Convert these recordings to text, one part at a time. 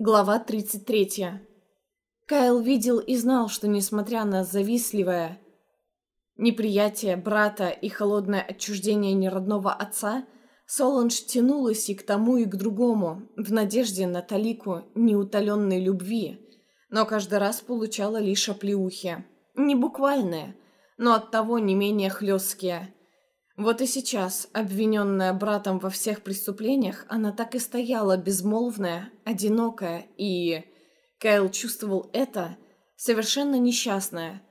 Глава 33. Кайл видел и знал, что несмотря на завистливое неприятие брата и холодное отчуждение неродного отца, Соланж тянулась и к тому, и к другому, в надежде на талику неутоленной любви, но каждый раз получала лишь оплеухи. Не буквальные, но оттого не менее хлесткие. Вот и сейчас, обвиненная братом во всех преступлениях, она так и стояла безмолвная, одинокая и... Кайл чувствовал это, совершенно несчастная.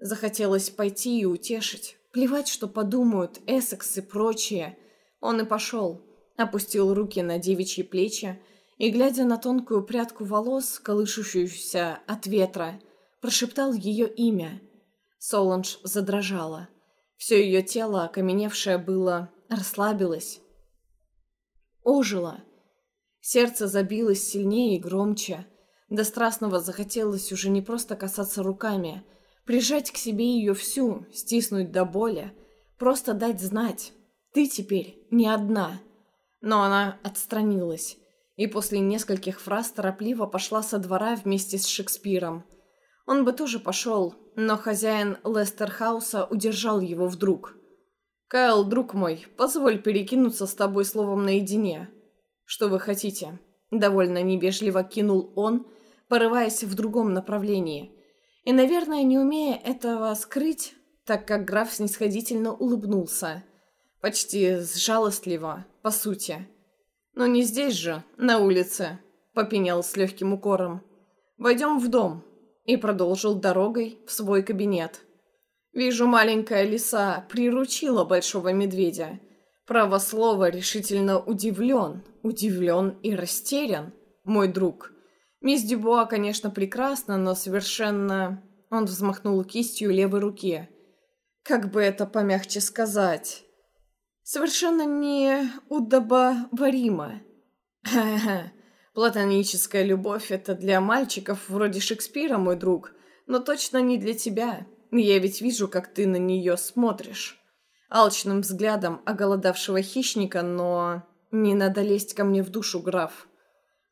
Захотелось пойти и утешить. Плевать, что подумают Эссекс и прочие. Он и пошел. Опустил руки на девичьи плечи и, глядя на тонкую прядку волос, колышущуюся от ветра, прошептал ее имя. Соланж задрожала. Все ее тело, окаменевшее было, расслабилось. Ожило. Сердце забилось сильнее и громче. До страстного захотелось уже не просто касаться руками, прижать к себе ее всю, стиснуть до боли, просто дать знать. Ты теперь не одна. Но она отстранилась и после нескольких фраз торопливо пошла со двора вместе с Шекспиром. Он бы тоже пошел, но хозяин Лестерхауса удержал его вдруг. «Кайл, друг мой, позволь перекинуться с тобой словом наедине. Что вы хотите?» Довольно небежливо кинул он, порываясь в другом направлении. И, наверное, не умея этого скрыть, так как граф снисходительно улыбнулся. Почти жалостливо, по сути. «Но не здесь же, на улице», — попенял с легким укором. «Войдем в дом, и продолжил дорогой в свой кабинет. «Вижу, маленькая лиса приручила большого медведя. Право слово решительно удивлен, удивлен и растерян, мой друг. Мисс Дюбуа, конечно, прекрасна, но совершенно...» Он взмахнул кистью левой руки. «Как бы это помягче сказать?» «Совершенно не удобоваримо». «Ха-ха, Платоническая любовь — это для мальчиков вроде Шекспира, мой друг, но точно не для тебя. Я ведь вижу, как ты на нее смотришь. Алчным взглядом оголодавшего хищника, но... Не надо лезть ко мне в душу, граф.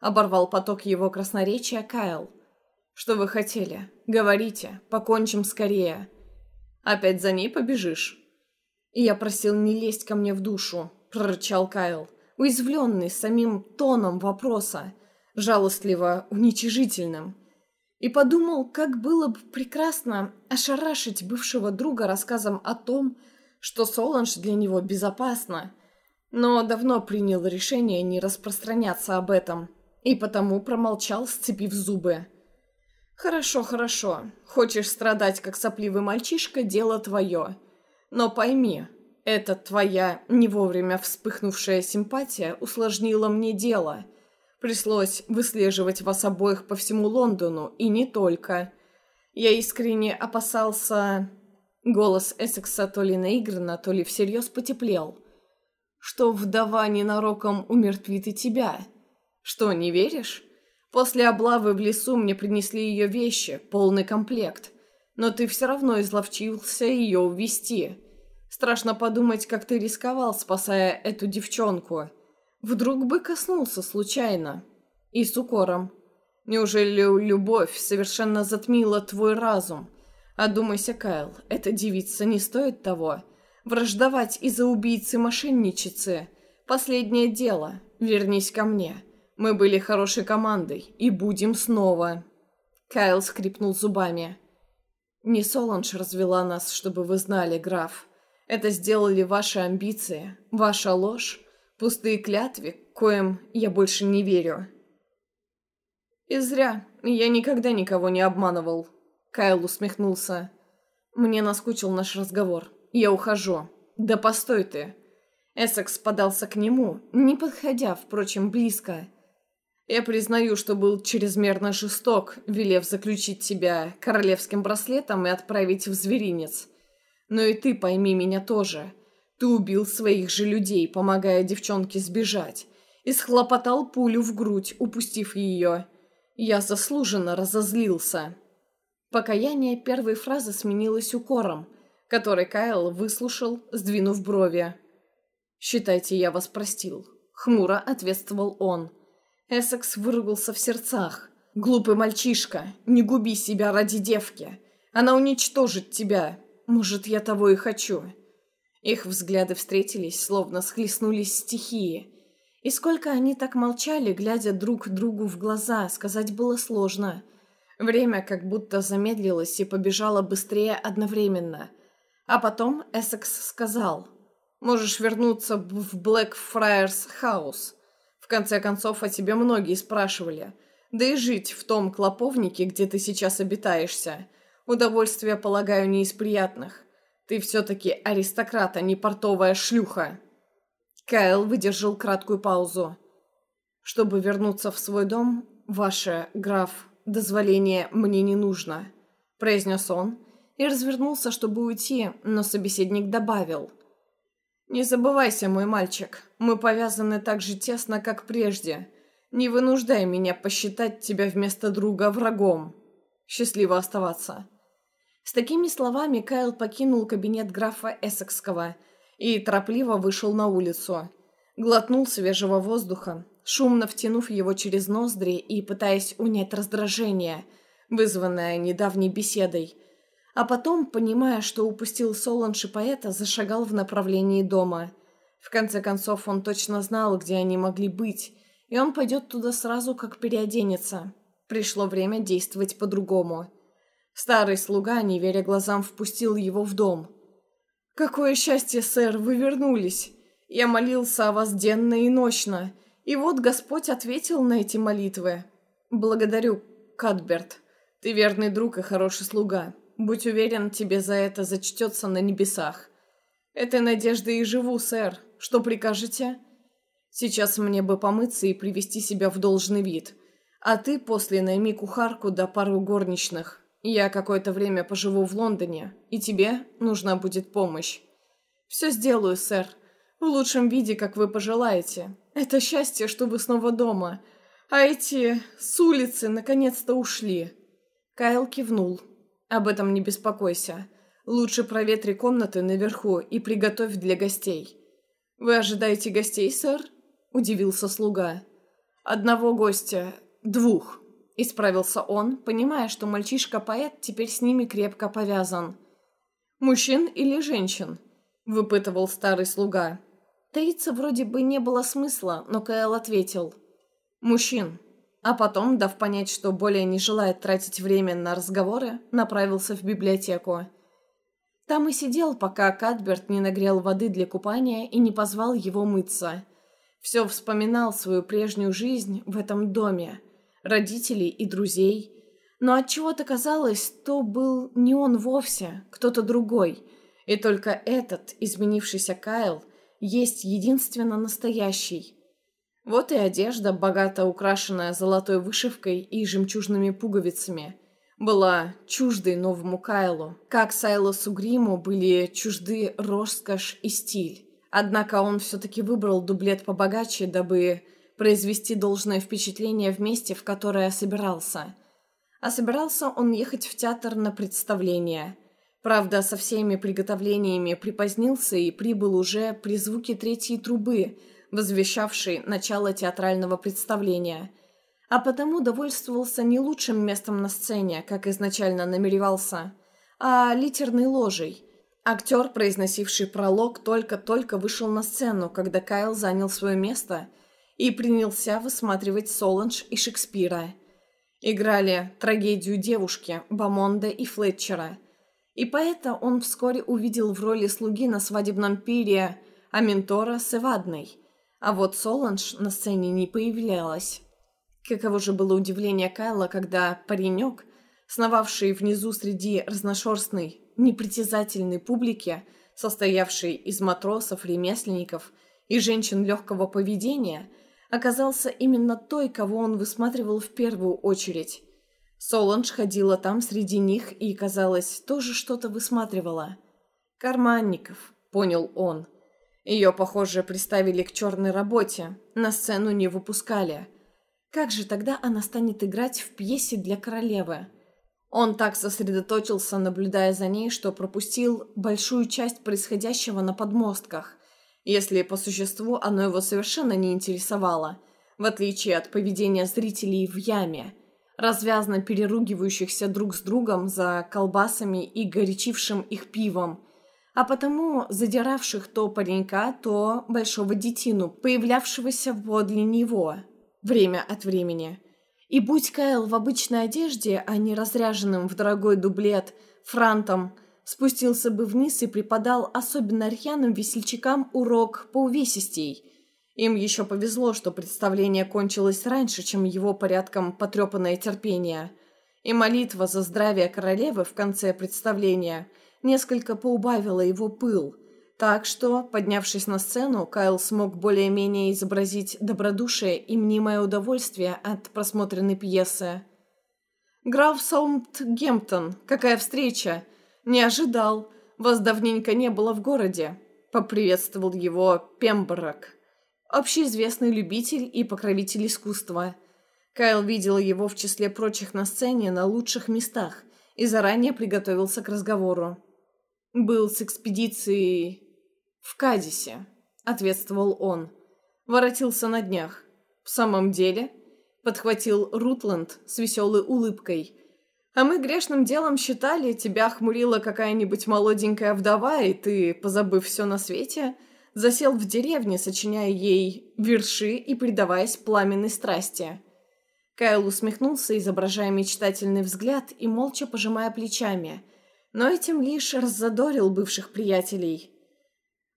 Оборвал поток его красноречия Кайл. Что вы хотели? Говорите, покончим скорее. Опять за ней побежишь? Я просил не лезть ко мне в душу, прорычал Кайл уязвленный самим тоном вопроса, жалостливо уничижительным. И подумал, как было бы прекрасно ошарашить бывшего друга рассказом о том, что Соланж для него безопасна, но давно принял решение не распространяться об этом, и потому промолчал, сцепив зубы. «Хорошо, хорошо. Хочешь страдать, как сопливый мальчишка, дело твое. Но пойми, эта твоя не вовремя вспыхнувшая симпатия усложнила мне дело. Пришлось выслеживать вас обоих по всему Лондону, и не только. Я искренне опасался... Голос Эссекса то ли наигранно, то ли всерьез потеплел. Что вдова ненароком умертвит и тебя. Что, не веришь? После облавы в лесу мне принесли ее вещи, полный комплект. Но ты все равно изловчился ее увести. Страшно подумать, как ты рисковал, спасая эту девчонку. Вдруг бы коснулся случайно. И с укором. Неужели любовь совершенно затмила твой разум? Одумайся, Кайл, эта девица не стоит того. Враждовать из-за убийцы-мошенничицы – последнее дело. Вернись ко мне. Мы были хорошей командой и будем снова. Кайл скрипнул зубами. Не Соланж развела нас, чтобы вы знали, граф. Это сделали ваши амбиции, ваша ложь, пустые клятвы, коим я больше не верю. И зря. Я никогда никого не обманывал. Кайл усмехнулся. Мне наскучил наш разговор. Я ухожу. Да постой ты. Эссекс подался к нему, не подходя, впрочем, близко. Я признаю, что был чрезмерно жесток, велев заключить тебя королевским браслетом и отправить в зверинец. Но и ты пойми меня тоже. Ты убил своих же людей, помогая девчонке сбежать, и схлопотал пулю в грудь, упустив ее. Я заслуженно разозлился. Покаяние первой фразы сменилось укором, который Кайл выслушал, сдвинув брови. «Считайте, я вас простил», — хмуро ответствовал он. Эссекс выругался в сердцах. «Глупый мальчишка, не губи себя ради девки. Она уничтожит тебя. Может, я того и хочу». Их взгляды встретились, словно схлестнулись стихии. И сколько они так молчали, глядя друг другу в глаза, сказать было сложно. Время как будто замедлилось и побежало быстрее одновременно. А потом Эссекс сказал, «Можешь вернуться в Блэкфрайерс Хаус. В конце концов, о тебе многие спрашивали. Да и жить в том клоповнике, где ты сейчас обитаешься. Удовольствие, полагаю, не из приятных. Ты все-таки аристократ, а не портовая шлюха». Кайл выдержал краткую паузу. «Чтобы вернуться в свой дом, ваше, граф, дозволение мне не нужно», — произнес он и развернулся, чтобы уйти, но собеседник добавил. «Не забывайся, мой мальчик, мы повязаны так же тесно, как прежде. Не вынуждай меня посчитать тебя вместо друга врагом. Счастливо оставаться». С такими словами Кайл покинул кабинет графа Эссекского и торопливо вышел на улицу. Глотнул свежего воздуха, шумно втянув его через ноздри и пытаясь унять раздражение, вызванное недавней беседой. А потом, понимая, что упустил Соланж и поэта, зашагал в направлении дома. В конце концов, он точно знал, где они могли быть, и он пойдет туда сразу, как переоденется. Пришло время действовать по-другому. Старый слуга, не веря глазам, впустил его в дом – «Какое счастье, сэр, вы вернулись! Я молился о вас денно и ночно, и вот Господь ответил на эти молитвы. Благодарю, Кадберт. Ты верный друг и хороший слуга. Будь уверен, тебе за это зачтется на небесах. Этой надеждой и живу, сэр. Что прикажете?» «Сейчас мне бы помыться и привести себя в должный вид. А ты после найми кухарку да пару горничных. Я какое-то время поживу в Лондоне, и тебе нужна будет помощь. Все сделаю, сэр. В лучшем виде, как вы пожелаете. Это счастье, что вы снова дома. А эти с улицы наконец-то ушли. Кайл кивнул. Об этом не беспокойся. Лучше проветри комнаты наверху и приготовь для гостей. Вы ожидаете гостей, сэр? Удивился слуга. Одного гостя. Двух. Исправился он, понимая, что мальчишка-поэт теперь с ними крепко повязан. «Мужчин или женщин?» – выпытывал старый слуга. Таиться вроде бы не было смысла, но Каэл ответил. «Мужчин». А потом, дав понять, что более не желает тратить время на разговоры, направился в библиотеку. Там и сидел, пока Кадберт не нагрел воды для купания и не позвал его мыться. Все вспоминал свою прежнюю жизнь в этом доме – родителей и друзей. Но от чего то казалось, то был не он вовсе, кто-то другой. И только этот, изменившийся Кайл, есть единственно настоящий. Вот и одежда, богато украшенная золотой вышивкой и жемчужными пуговицами, была чуждой новому Кайлу, как Сайлосу Гриму были чужды роскошь и стиль. Однако он все-таки выбрал дублет побогаче, дабы произвести должное впечатление в месте, в которое собирался. А собирался он ехать в театр на представление. Правда, со всеми приготовлениями припозднился и прибыл уже при звуке третьей трубы, возвещавшей начало театрального представления. А потому довольствовался не лучшим местом на сцене, как изначально намеревался, а литерной ложей. Актер, произносивший пролог, только-только вышел на сцену, когда Кайл занял свое место – и принялся высматривать Соланж и Шекспира. Играли трагедию девушки Бамонда и Флетчера. И поэта он вскоре увидел в роли слуги на свадебном пире Аментора с Эвадной. А вот Соланж на сцене не появлялась. Каково же было удивление Кайла, когда паренек, сновавший внизу среди разношерстной, непритязательной публики, состоявшей из матросов, ремесленников и женщин легкого поведения – оказался именно той, кого он высматривал в первую очередь. Соланж ходила там среди них и, казалось, тоже что-то высматривала. «Карманников», — понял он. Ее, похоже, приставили к черной работе, на сцену не выпускали. Как же тогда она станет играть в пьесе для королевы? Он так сосредоточился, наблюдая за ней, что пропустил большую часть происходящего на подмостках. Если по существу оно его совершенно не интересовало. в отличие от поведения зрителей в яме, развязно переругивающихся друг с другом за колбасами и горячившим их пивом, а потому задиравших то паренька, то большого детину, появлявшегося подле него время от времени. И будь Кайл в обычной одежде, а не разряженным в дорогой дублет франтом, спустился бы вниз и преподал особенно рьяным весельчакам урок по увесистей. Им еще повезло, что представление кончилось раньше, чем его порядком потрепанное терпение. И молитва за здравие королевы в конце представления несколько поубавила его пыл. Так что, поднявшись на сцену, Кайл смог более-менее изобразить добродушие и мнимое удовольствие от просмотренной пьесы. «Граф Саутгемптон, какая встреча!» «Не ожидал. Вас давненько не было в городе», — поприветствовал его Пемброк. Общеизвестный любитель и покровитель искусства. Кайл видел его в числе прочих на сцене на лучших местах и заранее приготовился к разговору. «Был с экспедицией в Кадисе», — ответствовал он. Воротился на днях. «В самом деле?» — подхватил Рутланд с веселой улыбкой — а мы грешным делом считали, тебя хмурила какая-нибудь молоденькая вдова, и ты, позабыв все на свете, засел в деревне, сочиняя ей верши и предаваясь пламенной страсти. Кайл усмехнулся, изображая мечтательный взгляд и молча пожимая плечами, но этим лишь раззадорил бывших приятелей.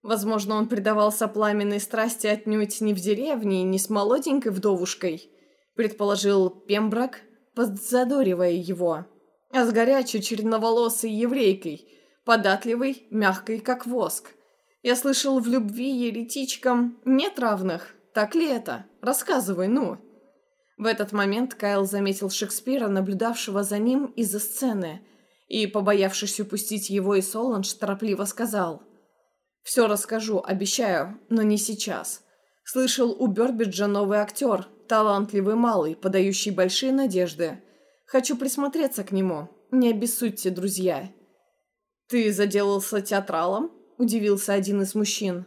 Возможно, он предавался пламенной страсти отнюдь не в деревне, не с молоденькой вдовушкой, предположил Пембрак, подзадоривая его, а с горячей черноволосой еврейкой, податливой, мягкой, как воск. Я слышал, в любви еретичкам нет равных. Так ли это? Рассказывай, ну. В этот момент Кайл заметил Шекспира, наблюдавшего за ним из-за сцены, и, побоявшись упустить его и Соланж, торопливо сказал. «Все расскажу, обещаю, но не сейчас. Слышал, у Бёрбиджа новый актер, талантливый малый, подающий большие надежды. Хочу присмотреться к нему. Не обессудьте, друзья». «Ты заделался театралом?» – удивился один из мужчин.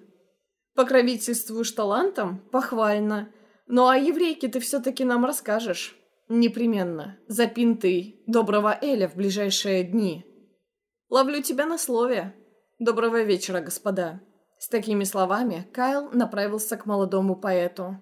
«Покровительствуешь талантом? Похвально. Ну а еврейке ты все-таки нам расскажешь. Непременно. Запинтый доброго Эля в ближайшие дни. Ловлю тебя на слове. Доброго вечера, господа». С такими словами Кайл направился к молодому поэту.